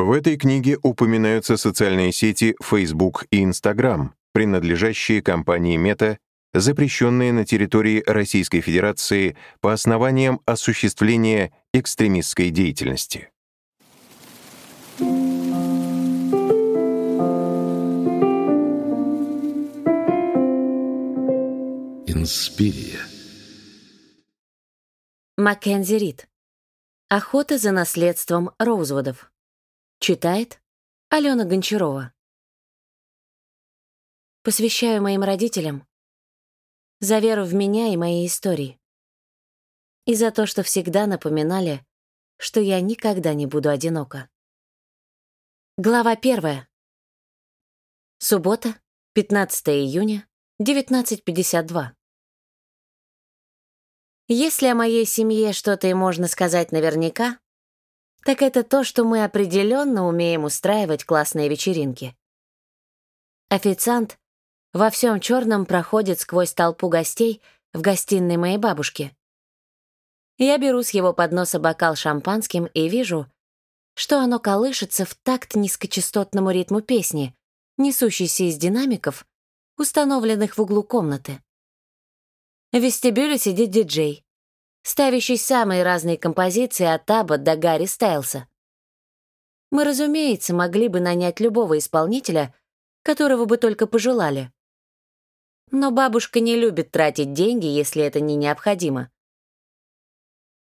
В этой книге упоминаются социальные сети Facebook и Instagram, принадлежащие компании Meta, запрещенные на территории Российской Федерации по основаниям осуществления экстремистской деятельности. Инспирия. Маккензи Рид. Охота за наследством Роузвудов. Читает Алена Гончарова. Посвящаю моим родителям за веру в меня и мои истории. И за то, что всегда напоминали, что я никогда не буду одинока. Глава первая. Суббота, 15 июня, 19.52. Если о моей семье что-то и можно сказать наверняка, так это то, что мы определенно умеем устраивать классные вечеринки. Официант во всем черном проходит сквозь толпу гостей в гостиной моей бабушки. Я беру с его подноса бокал шампанским и вижу, что оно колышется в такт низкочастотному ритму песни, несущейся из динамиков, установленных в углу комнаты. В вестибюле сидит диджей, ставящий самые разные композиции от Таба до Гарри Стайлса. Мы, разумеется, могли бы нанять любого исполнителя, которого бы только пожелали. Но бабушка не любит тратить деньги, если это не необходимо.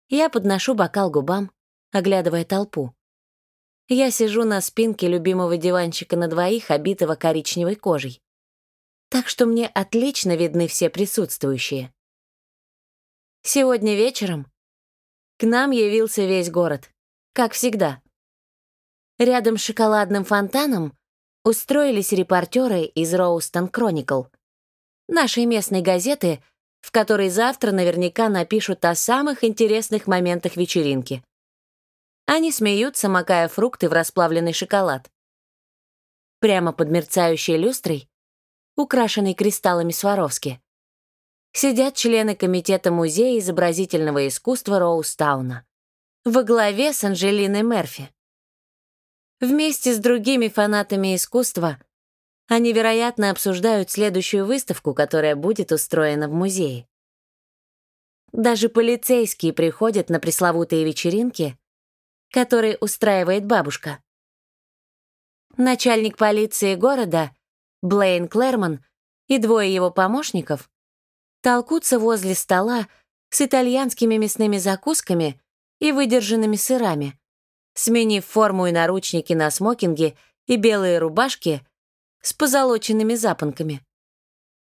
Я подношу бокал губам, оглядывая толпу. Я сижу на спинке любимого диванчика на двоих, обитого коричневой кожей так что мне отлично видны все присутствующие. Сегодня вечером к нам явился весь город, как всегда. Рядом с шоколадным фонтаном устроились репортеры из Роустон Кроникл, нашей местной газеты, в которой завтра наверняка напишут о самых интересных моментах вечеринки. Они смеются, макая фрукты в расплавленный шоколад. Прямо под мерцающей люстрой украшенный кристаллами Сваровски. Сидят члены комитета Музея изобразительного искусства Роустауна во главе с Анжелиной Мерфи. Вместе с другими фанатами искусства они, вероятно, обсуждают следующую выставку, которая будет устроена в музее. Даже полицейские приходят на пресловутые вечеринки, которые устраивает бабушка. Начальник полиции города Блейн Клэрман и двое его помощников толкутся возле стола с итальянскими мясными закусками и выдержанными сырами, сменив форму и наручники на смокинге и белые рубашки с позолоченными запонками.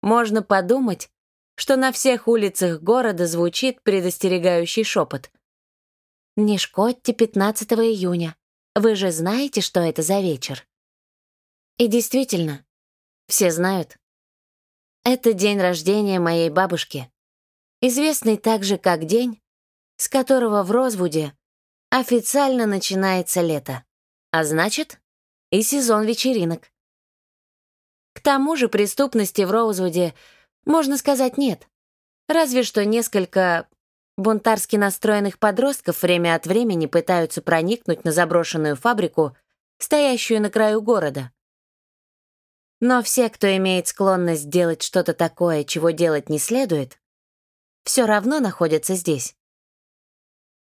Можно подумать, что на всех улицах города звучит предостерегающий шепот. «Не шкодьте 15 июня. Вы же знаете, что это за вечер». И действительно, все знают. Это день рождения моей бабушки, известный также как день, с которого в Розвуде официально начинается лето, а значит, и сезон вечеринок. К тому же преступности в Роузвуде, можно сказать, нет. Разве что несколько бунтарски настроенных подростков время от времени пытаются проникнуть на заброшенную фабрику, стоящую на краю города. Но все, кто имеет склонность делать что-то такое, чего делать не следует, все равно находятся здесь.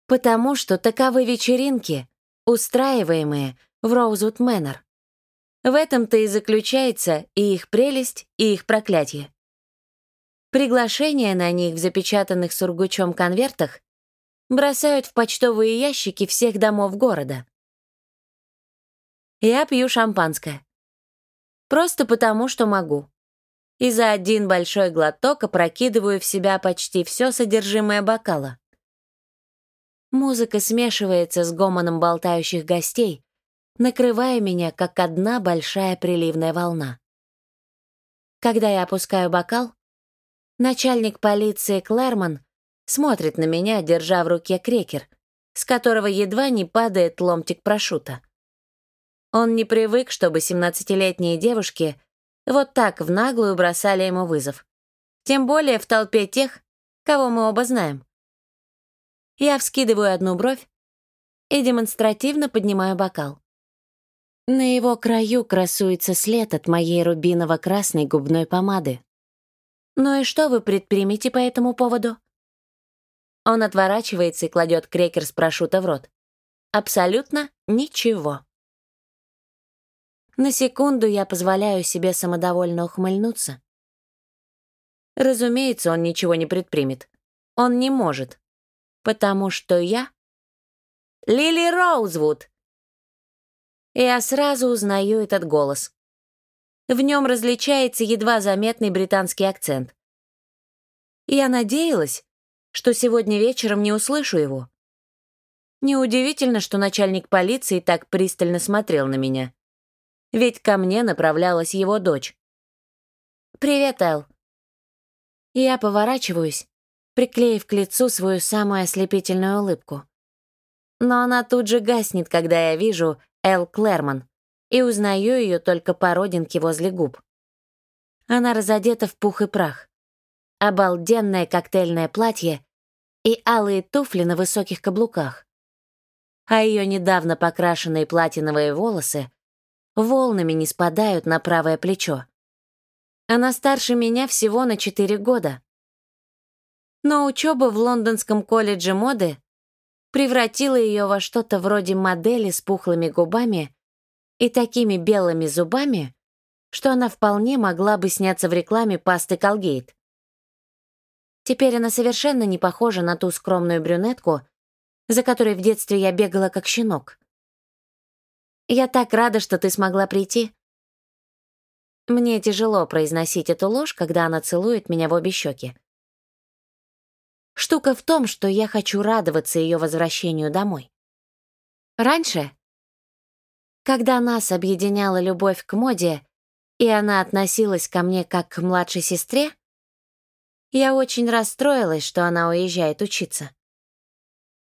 Потому что таковы вечеринки, устраиваемые в Роузвуд Мэннер. В этом-то и заключается и их прелесть, и их проклятие. Приглашения на них в запечатанных сургучом конвертах бросают в почтовые ящики всех домов города. Я пью шампанское. Просто потому, что могу. И за один большой глоток опрокидываю в себя почти все содержимое бокала. Музыка смешивается с гомоном болтающих гостей, накрывая меня, как одна большая приливная волна. Когда я опускаю бокал, начальник полиции Клэрман смотрит на меня, держа в руке крекер, с которого едва не падает ломтик прошута. Он не привык, чтобы семнадцатилетние девушки вот так в наглую бросали ему вызов. Тем более в толпе тех, кого мы оба знаем. Я вскидываю одну бровь и демонстративно поднимаю бокал. На его краю красуется след от моей рубиново-красной губной помады. «Ну и что вы предпримете по этому поводу?» Он отворачивается и кладет крекер с прошута в рот. Абсолютно ничего. На секунду я позволяю себе самодовольно ухмыльнуться. Разумеется, он ничего не предпримет. Он не может. Потому что я — Лили Роузвуд. Я сразу узнаю этот голос. В нем различается едва заметный британский акцент. Я надеялась, что сегодня вечером не услышу его. Неудивительно, что начальник полиции так пристально смотрел на меня. Ведь ко мне направлялась его дочь. «Привет, Эл». Я поворачиваюсь, приклеив к лицу свою самую ослепительную улыбку. Но она тут же гаснет, когда я вижу Эл Клэрман, и узнаю ее только по родинке возле губ. Она разодета в пух и прах. Обалденное коктейльное платье и алые туфли на высоких каблуках. А ее недавно покрашенные платиновые волосы волнами не спадают на правое плечо. Она старше меня всего на 4 года. Но учеба в Лондонском колледже моды превратила ее во что-то вроде модели с пухлыми губами и такими белыми зубами, что она вполне могла бы сняться в рекламе пасты Колгейт. Теперь она совершенно не похожа на ту скромную брюнетку, за которой в детстве я бегала как щенок. «Я так рада, что ты смогла прийти». Мне тяжело произносить эту ложь, когда она целует меня в обе щеки. Штука в том, что я хочу радоваться ее возвращению домой. Раньше, когда нас объединяла любовь к моде, и она относилась ко мне как к младшей сестре, я очень расстроилась, что она уезжает учиться.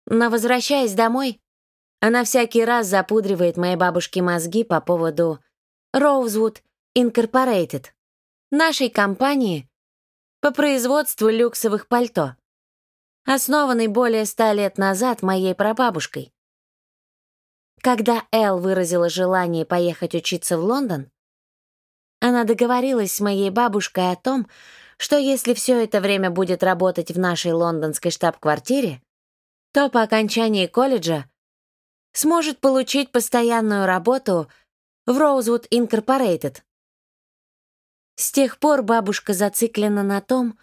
Но, возвращаясь домой, она всякий раз запудривает моей бабушке мозги по поводу Rosewood Incorporated, нашей компании по производству люксовых пальто основанный более ста лет назад моей прабабушкой. Когда Эл выразила желание поехать учиться в Лондон, она договорилась с моей бабушкой о том, что если все это время будет работать в нашей лондонской штаб-квартире, то по окончании колледжа сможет получить постоянную работу в Rosewood Incorporated. С тех пор бабушка зациклена на том,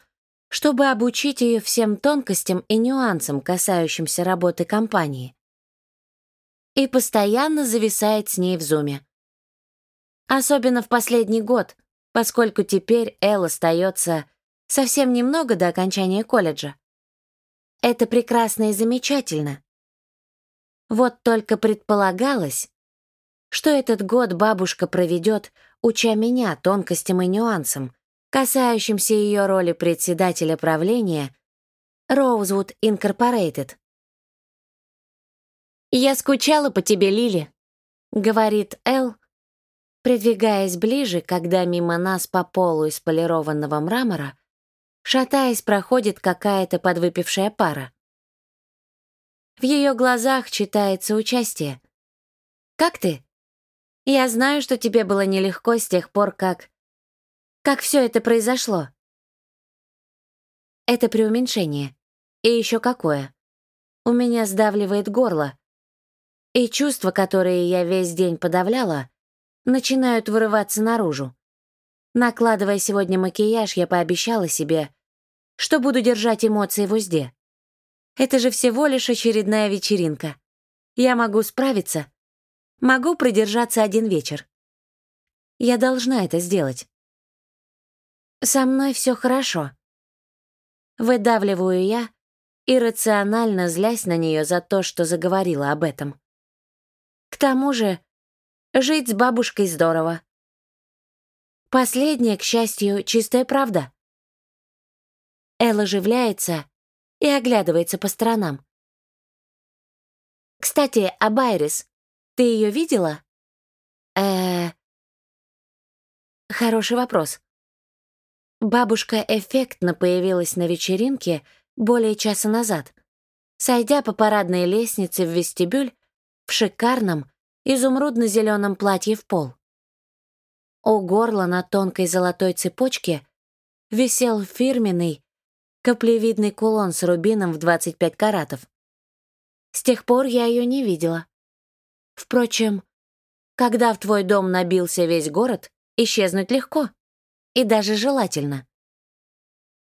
чтобы обучить ее всем тонкостям и нюансам, касающимся работы компании. И постоянно зависает с ней в зуме. Особенно в последний год, поскольку теперь Эл остается совсем немного до окончания колледжа. Это прекрасно и замечательно. Вот только предполагалось, что этот год бабушка проведет, уча меня тонкостям и нюансам, касающимся ее роли председателя правления Rosewood Incorporated. «Я скучала по тебе, Лили», — говорит Эл, придвигаясь ближе, когда мимо нас по полу из полированного мрамора, шатаясь, проходит какая-то подвыпившая пара. В ее глазах читается участие. «Как ты? Я знаю, что тебе было нелегко с тех пор, как как все это произошло? Это преуменьшение. И еще какое. У меня сдавливает горло. И чувства, которые я весь день подавляла, начинают вырываться наружу. Накладывая сегодня макияж, я пообещала себе, что буду держать эмоции в узде. Это же всего лишь очередная вечеринка. Я могу справиться. Могу продержаться один вечер. Я должна это сделать. «Со мной все хорошо». Выдавливаю я, иррационально злясь на нее за то, что заговорила об этом. К тому же, жить с бабушкой здорово. Последнее, к счастью, чистая правда. Эл оживляется и оглядывается по сторонам. «Кстати, об Айрис. Ты ее видела?» э Хороший вопрос. Бабушка эффектно появилась на вечеринке более часа назад, сойдя по парадной лестнице в вестибюль в шикарном, изумрудно-зеленом платье в пол. У горла на тонкой золотой цепочке висел фирменный каплевидный кулон с рубином в 25 каратов. С тех пор я ее не видела. Впрочем, когда в твой дом набился весь город, исчезнуть легко и даже желательно.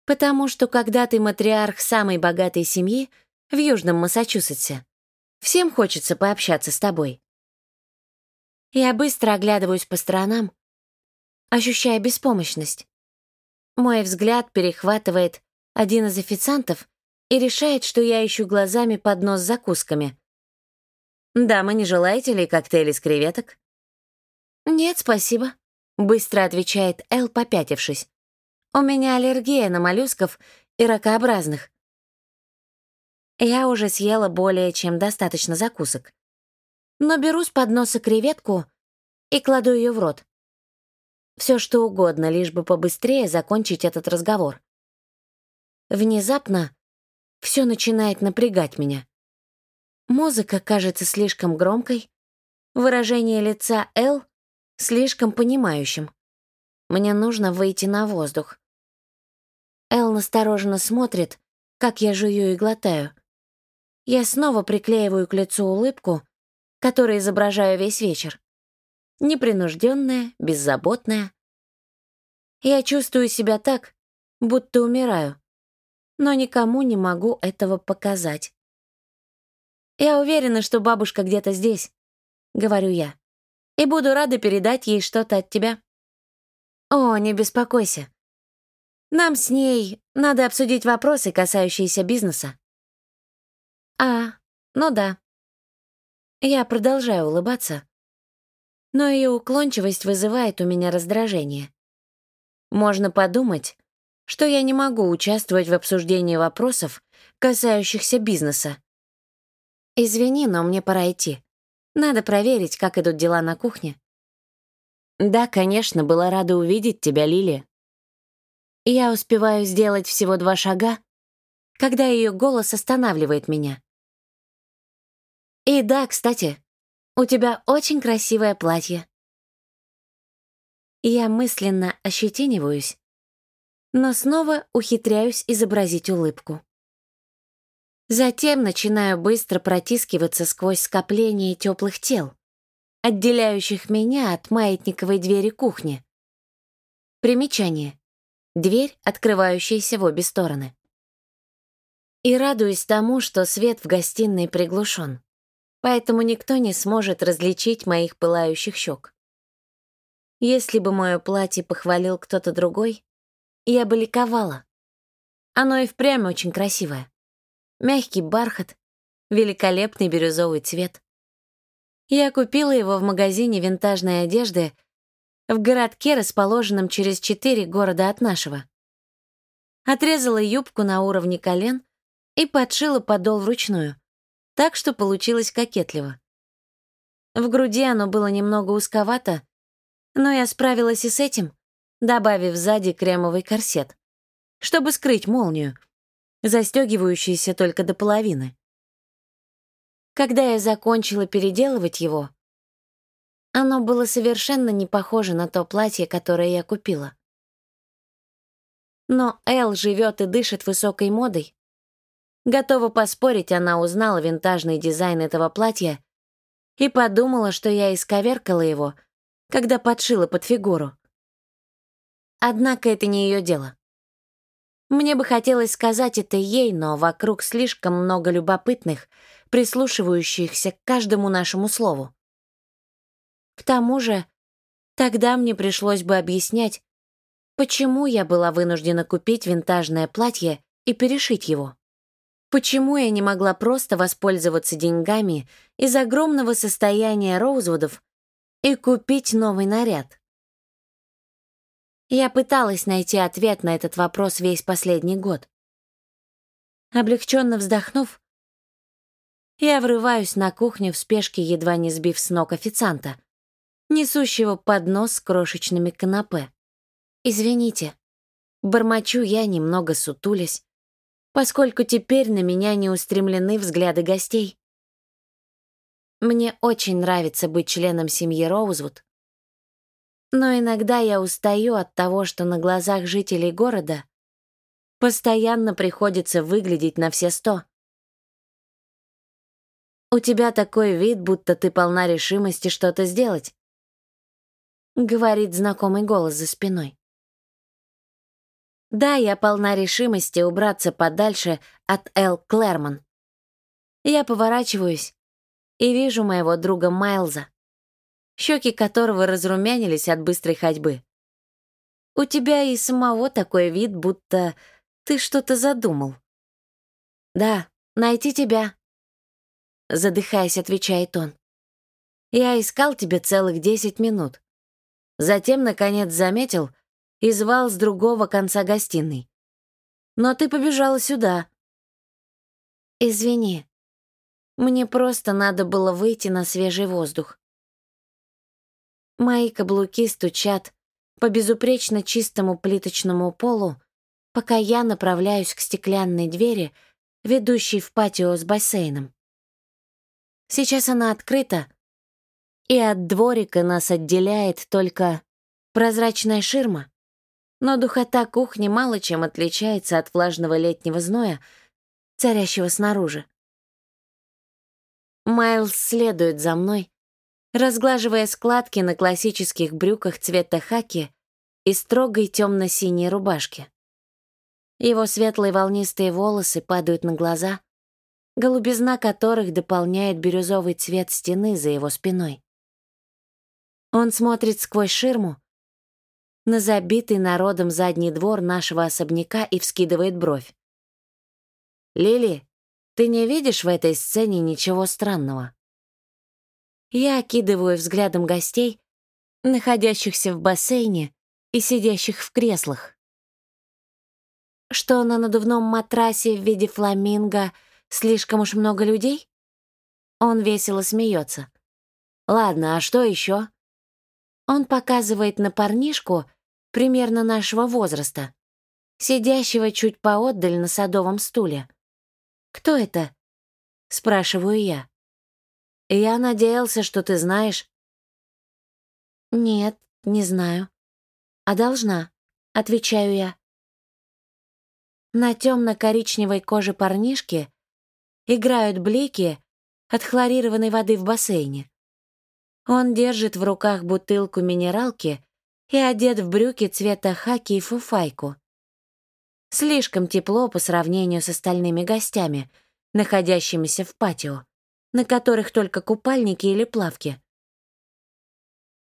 Потому что когда ты матриарх самой богатой семьи в Южном Массачусетсе, всем хочется пообщаться с тобой. Я быстро оглядываюсь по сторонам, ощущая беспомощность. Мой взгляд перехватывает один из официантов и решает, что я ищу глазами поднос с закусками. «Дама, не желаете ли коктейли с креветок?» «Нет, спасибо», — быстро отвечает Эл, попятившись. «У меня аллергия на моллюсков и ракообразных». Я уже съела более чем достаточно закусок. Но беру с подноса креветку и кладу ее в рот. Все что угодно, лишь бы побыстрее закончить этот разговор. Внезапно все начинает напрягать меня. Музыка кажется слишком громкой, выражение лица Эл слишком понимающим. Мне нужно выйти на воздух. Эл настороженно смотрит, как я жую и глотаю. Я снова приклеиваю к лицу улыбку, которую изображаю весь вечер. Непринужденная, беззаботная. Я чувствую себя так, будто умираю, но никому не могу этого показать. «Я уверена, что бабушка где-то здесь», — говорю я, «и буду рада передать ей что-то от тебя». «О, не беспокойся. Нам с ней надо обсудить вопросы, касающиеся бизнеса». «А, ну да». Я продолжаю улыбаться, но ее уклончивость вызывает у меня раздражение. Можно подумать, что я не могу участвовать в обсуждении вопросов, касающихся бизнеса, «Извини, но мне пора идти. Надо проверить, как идут дела на кухне». «Да, конечно, была рада увидеть тебя, Лили». Я успеваю сделать всего два шага, когда ее голос останавливает меня. «И да, кстати, у тебя очень красивое платье». Я мысленно ощетиниваюсь, но снова ухитряюсь изобразить улыбку. Затем начинаю быстро протискиваться сквозь скопление теплых тел, отделяющих меня от маятниковой двери кухни. Примечание. Дверь, открывающаяся в обе стороны. И радуюсь тому, что свет в гостиной приглушен, поэтому никто не сможет различить моих пылающих щек. Если бы мое платье похвалил кто-то другой, я бы. Оно и впрямь очень красивое мягкий бархат, великолепный бирюзовый цвет. Я купила его в магазине винтажной одежды в городке, расположенном через четыре города от нашего. Отрезала юбку на уровне колен и подшила подол вручную, так что получилось кокетливо. В груди оно было немного узковато, но я справилась и с этим, добавив сзади кремовый корсет, чтобы скрыть молнию — застегивающийся только до половины. Когда я закончила переделывать его, оно было совершенно не похоже на то платье, которое я купила. Но Эл живет и дышит высокой модой. Готова поспорить, она узнала винтажный дизайн этого платья и подумала, что я исковеркала его, когда подшила под фигуру. Однако это не ее дело. Мне бы хотелось сказать это ей, но вокруг слишком много любопытных, прислушивающихся к каждому нашему слову. К тому же, тогда мне пришлось бы объяснять, почему я была вынуждена купить винтажное платье и перешить его. Почему я не могла просто воспользоваться деньгами из огромного состояния Роузвудов и купить новый наряд? Я пыталась найти ответ на этот вопрос весь последний год. Облегченно вздохнув, я врываюсь на кухню в спешке, едва не сбив с ног официанта, несущего поднос с крошечными канапе. «Извините», бормочу я, немного сутулясь, поскольку теперь на меня не устремлены взгляды гостей. Мне очень нравится быть членом семьи Роузвуд, но иногда я устаю от того, что на глазах жителей города постоянно приходится выглядеть на все сто. У тебя такой вид, будто ты полна решимости что-то сделать. Говорит знакомый голос за спиной. Да, я полна решимости убраться подальше от Эл Клэрман. Я поворачиваюсь и вижу моего друга Майлза, щеки которого разрумянились от быстрой ходьбы. У тебя и самого такой вид, будто ты что-то задумал. Да, найти тебя. Задыхаясь, отвечает он. Я искал тебя целых десять минут. Затем, наконец, заметил и звал с другого конца гостиной. Но ты побежала сюда. Извини. Мне просто надо было выйти на свежий воздух. Мои каблуки стучат по безупречно чистому плиточному полу, пока я направляюсь к стеклянной двери, ведущей в патио с бассейном. Сейчас она открыта, и от дворика нас отделяет только прозрачная ширма, но духота кухни мало чем отличается от влажного летнего зноя, царящего снаружи. Майлз следует за мной, разглаживая складки на классических брюках цвета хаки и строгой темно-синей рубашке. Его светлые волнистые волосы падают на глаза, голубизна которых дополняет бирюзовый цвет стены за его спиной. Он смотрит сквозь ширму на забитый народом задний двор нашего особняка и вскидывает бровь. «Лили, ты не видишь в этой сцене ничего странного?» Я окидываю взглядом гостей, находящихся в бассейне и сидящих в креслах что на надувном матрасе в виде фламинго слишком уж много людей? Он весело смеется. Ладно, а что еще? Он показывает на парнишку примерно нашего возраста, сидящего чуть поотдаль на садовом стуле. «Кто это?» — спрашиваю я. «Я надеялся, что ты знаешь». «Нет, не знаю. А должна», — отвечаю я. На темно-коричневой коже парнишки играют блики от хлорированной воды в бассейне. Он держит в руках бутылку минералки и одет в брюки цвета хаки и фуфайку. Слишком тепло по сравнению с остальными гостями, находящимися в патио, на которых только купальники или плавки.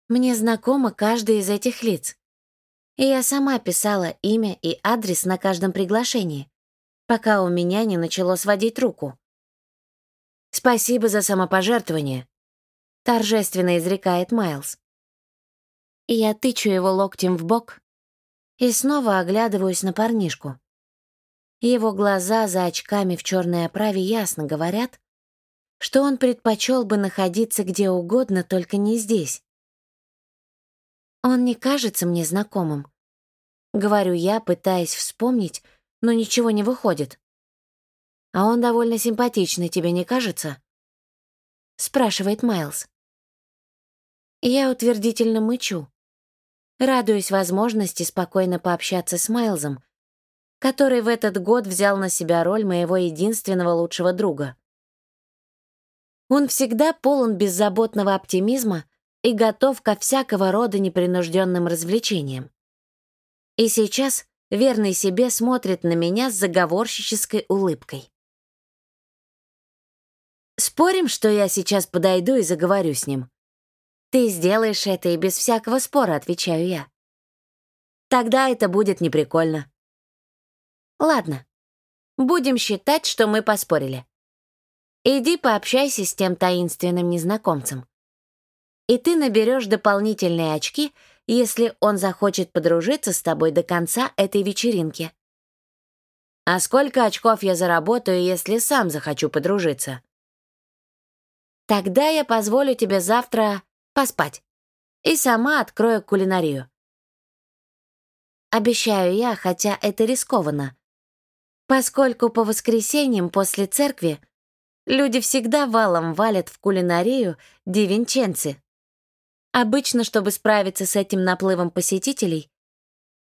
Мне знакомо каждый из этих лиц и я сама писала имя и адрес на каждом приглашении, пока у меня не начало сводить руку. «Спасибо за самопожертвование», — торжественно изрекает Майлз. И я тычу его локтем в бок и снова оглядываюсь на парнишку. Его глаза за очками в черной оправе ясно говорят, что он предпочел бы находиться где угодно, только не здесь. Он не кажется мне знакомым. Говорю я, пытаясь вспомнить, но ничего не выходит. А он довольно симпатичный, тебе не кажется? Спрашивает Майлз. Я утвердительно мычу. Радуюсь возможности спокойно пообщаться с Майлзом, который в этот год взял на себя роль моего единственного лучшего друга. Он всегда полон беззаботного оптимизма и готов ко всякого рода непринужденным развлечениям. И сейчас верный себе смотрит на меня с заговорщической улыбкой. Спорим, что я сейчас подойду и заговорю с ним? Ты сделаешь это и без всякого спора, отвечаю я. Тогда это будет неприкольно. Ладно, будем считать, что мы поспорили. Иди пообщайся с тем таинственным незнакомцем и ты наберешь дополнительные очки, если он захочет подружиться с тобой до конца этой вечеринки. А сколько очков я заработаю, если сам захочу подружиться? Тогда я позволю тебе завтра поспать и сама открою кулинарию. Обещаю я, хотя это рискованно, поскольку по воскресеньям после церкви Люди всегда валом валят в кулинарию дивинченцы. Обычно, чтобы справиться с этим наплывом посетителей,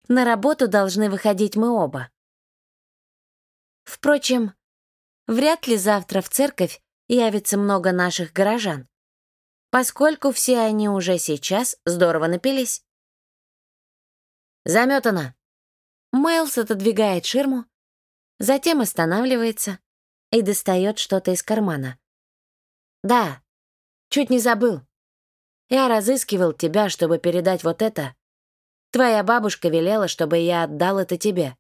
на работу должны выходить мы оба. Впрочем, вряд ли завтра в церковь явится много наших горожан, поскольку все они уже сейчас здорово напились. Заметано. Майлз отодвигает ширму, затем останавливается и достает что-то из кармана. «Да, чуть не забыл. Я разыскивал тебя, чтобы передать вот это. Твоя бабушка велела, чтобы я отдал это тебе.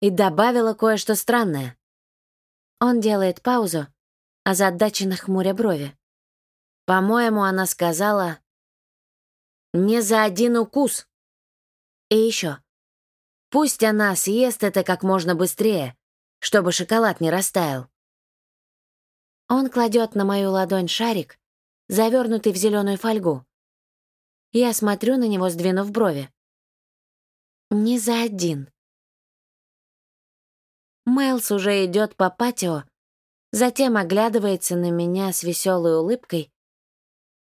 И добавила кое-что странное». Он делает паузу, озадаченно хмуря брови. По-моему, она сказала «не за один укус». И еще. Пусть она съест это как можно быстрее, чтобы шоколад не растаял. Он кладет на мою ладонь шарик, завернутый в зеленую фольгу. Я смотрю на него, сдвинув брови. Не за один. Майлз уже идет по патио, затем оглядывается на меня с веселой улыбкой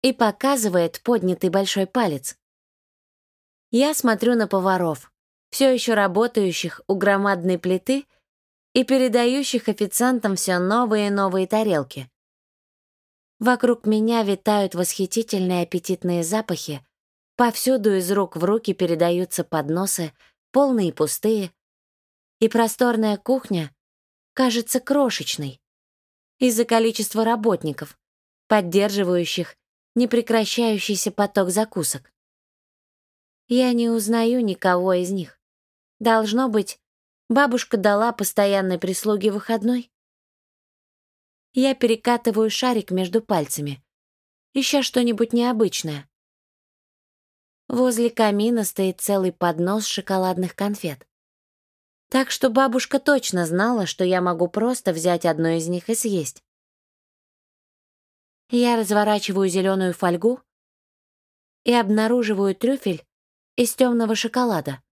и показывает поднятый большой палец. Я смотрю на поваров, все еще работающих у громадной плиты и передающих официантам все новые и новые тарелки. Вокруг меня витают восхитительные аппетитные запахи, повсюду из рук в руки передаются подносы, полные и пустые, и просторная кухня кажется крошечной из-за количества работников, поддерживающих непрекращающийся поток закусок. Я не узнаю никого из них. Должно быть, бабушка дала постоянной прислуге выходной. Я перекатываю шарик между пальцами, ища что-нибудь необычное. Возле камина стоит целый поднос шоколадных конфет. Так что бабушка точно знала, что я могу просто взять одну из них и съесть. Я разворачиваю зеленую фольгу и обнаруживаю трюфель из темного шоколада.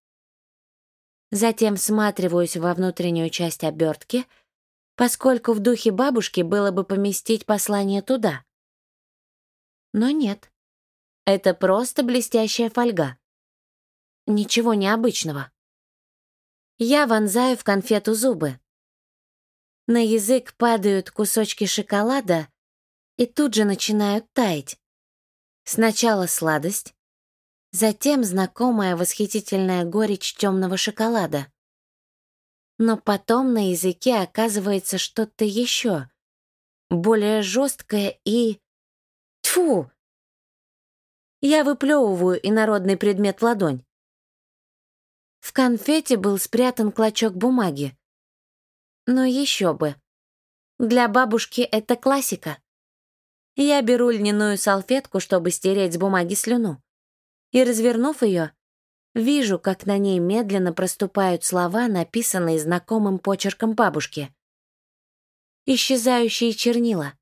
Затем всматриваюсь во внутреннюю часть обертки, поскольку в духе бабушки было бы поместить послание туда. Но нет. Это просто блестящая фольга. Ничего необычного. Я вонзаю в конфету зубы. На язык падают кусочки шоколада и тут же начинают таять. Сначала сладость, затем знакомая восхитительная горечь темного шоколада. Но потом на языке оказывается что-то еще, более жесткое и... Тфу! Я выплевываю инородный предмет в ладонь. В конфете был спрятан клочок бумаги. Но еще бы. Для бабушки это классика. Я беру льняную салфетку, чтобы стереть с бумаги слюну и, развернув ее, вижу, как на ней медленно проступают слова, написанные знакомым почерком бабушки. Исчезающие чернила.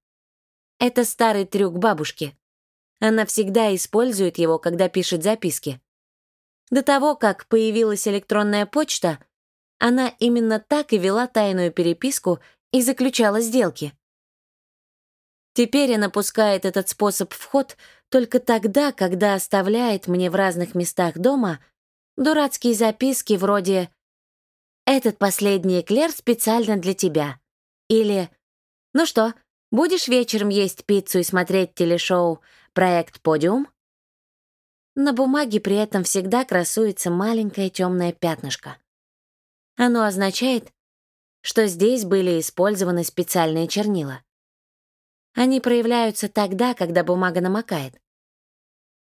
Это старый трюк бабушки. Она всегда использует его, когда пишет записки. До того, как появилась электронная почта, она именно так и вела тайную переписку и заключала сделки. Теперь она пускает этот способ в ход только тогда, когда оставляет мне в разных местах дома дурацкие записки вроде «Этот последний эклер специально для тебя» или «Ну что, будешь вечером есть пиццу и смотреть телешоу «Проект Подиум»?» На бумаге при этом всегда красуется маленькое темное пятнышко. Оно означает, что здесь были использованы специальные чернила. Они проявляются тогда, когда бумага намокает.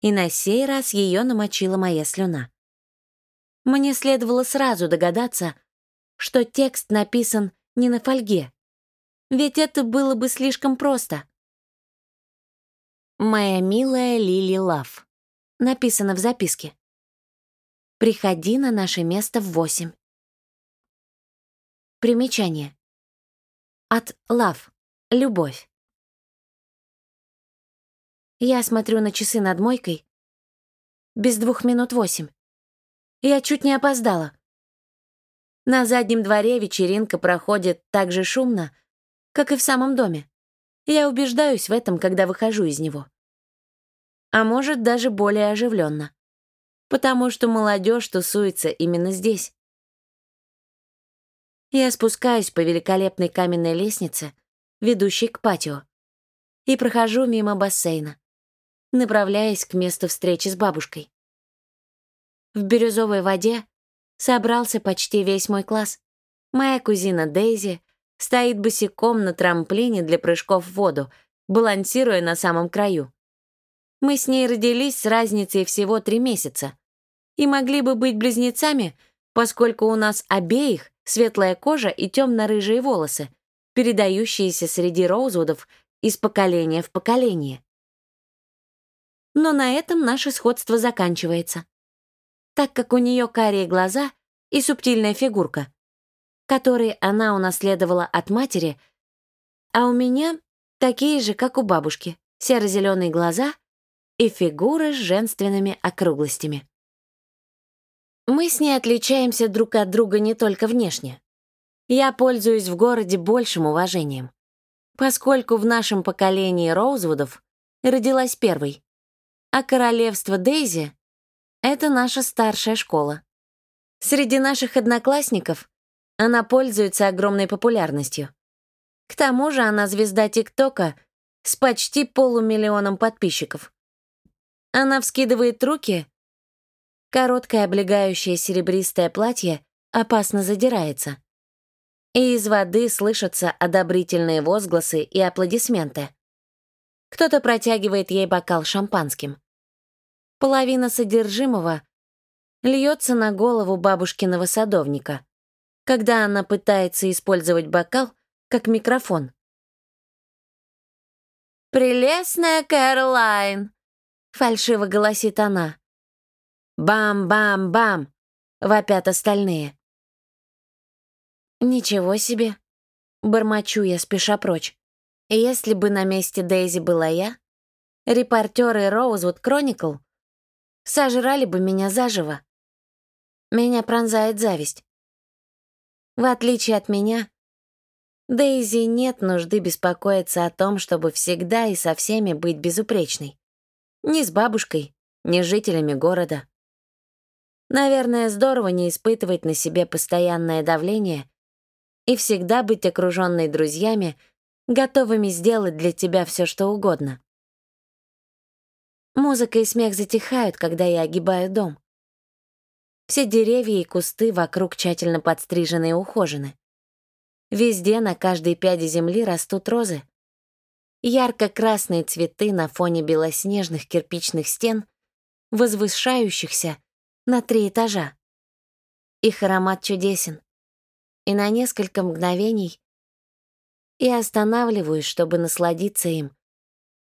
И на сей раз ее намочила моя слюна. Мне следовало сразу догадаться, что текст написан не на фольге, ведь это было бы слишком просто. «Моя милая Лили Лав», написано в записке. «Приходи на наше место в восемь». Примечание. От Лав. Любовь. Я смотрю на часы над мойкой. Без двух минут восемь. Я чуть не опоздала. На заднем дворе вечеринка проходит так же шумно, как и в самом доме. Я убеждаюсь в этом, когда выхожу из него. А может, даже более оживленно. Потому что молодежь тусуется именно здесь. Я спускаюсь по великолепной каменной лестнице, ведущей к патио, и прохожу мимо бассейна, направляясь к месту встречи с бабушкой. В бирюзовой воде собрался почти весь мой класс. Моя кузина Дейзи стоит босиком на трамплине для прыжков в воду, балансируя на самом краю. Мы с ней родились с разницей всего три месяца и могли бы быть близнецами, поскольку у нас обеих светлая кожа и темно-рыжие волосы, передающиеся среди роузвудов из поколения в поколение. Но на этом наше сходство заканчивается, так как у нее карие глаза и субтильная фигурка, которые она унаследовала от матери, а у меня такие же, как у бабушки, серо-зеленые глаза и фигура с женственными округлостями. Мы с ней отличаемся друг от друга не только внешне. Я пользуюсь в городе большим уважением, поскольку в нашем поколении Роузвудов родилась первой, а королевство Дейзи — это наша старшая школа. Среди наших одноклассников она пользуется огромной популярностью. К тому же она звезда ТикТока с почти полумиллионом подписчиков. Она вскидывает руки, короткое облегающее серебристое платье опасно задирается. И из воды слышатся одобрительные возгласы и аплодисменты. Кто-то протягивает ей бокал шампанским. Половина содержимого льется на голову бабушкиного садовника когда она пытается использовать бокал как микрофон. «Прелестная Кэролайн!» — фальшиво голосит она. «Бам-бам-бам!» — вопят остальные. «Ничего себе!» — бормочу я, спеша прочь. «Если бы на месте Дейзи была я, репортеры Роузвуд Кроникл сожрали бы меня заживо. Меня пронзает зависть. В отличие от меня, Дейзи нет нужды беспокоиться о том, чтобы всегда и со всеми быть безупречной. Ни с бабушкой, ни с жителями города. Наверное, здорово не испытывать на себе постоянное давление и всегда быть окружённой друзьями, готовыми сделать для тебя все, что угодно. Музыка и смех затихают, когда я огибаю дом. Все деревья и кусты вокруг тщательно подстрижены и ухожены. Везде, на каждой пяде земли растут розы. Ярко-красные цветы на фоне белоснежных кирпичных стен, возвышающихся на три этажа. Их аромат чудесен. И на несколько мгновений я останавливаюсь, чтобы насладиться им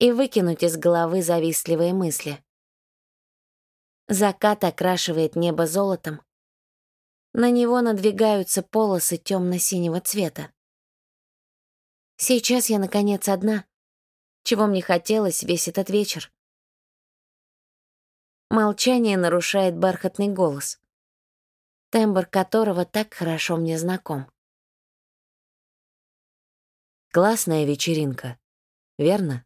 и выкинуть из головы завистливые мысли. Закат окрашивает небо золотом. На него надвигаются полосы темно-синего цвета. Сейчас я, наконец, одна, чего мне хотелось весь этот вечер. Молчание нарушает бархатный голос, тембр которого так хорошо мне знаком. Классная вечеринка, верно?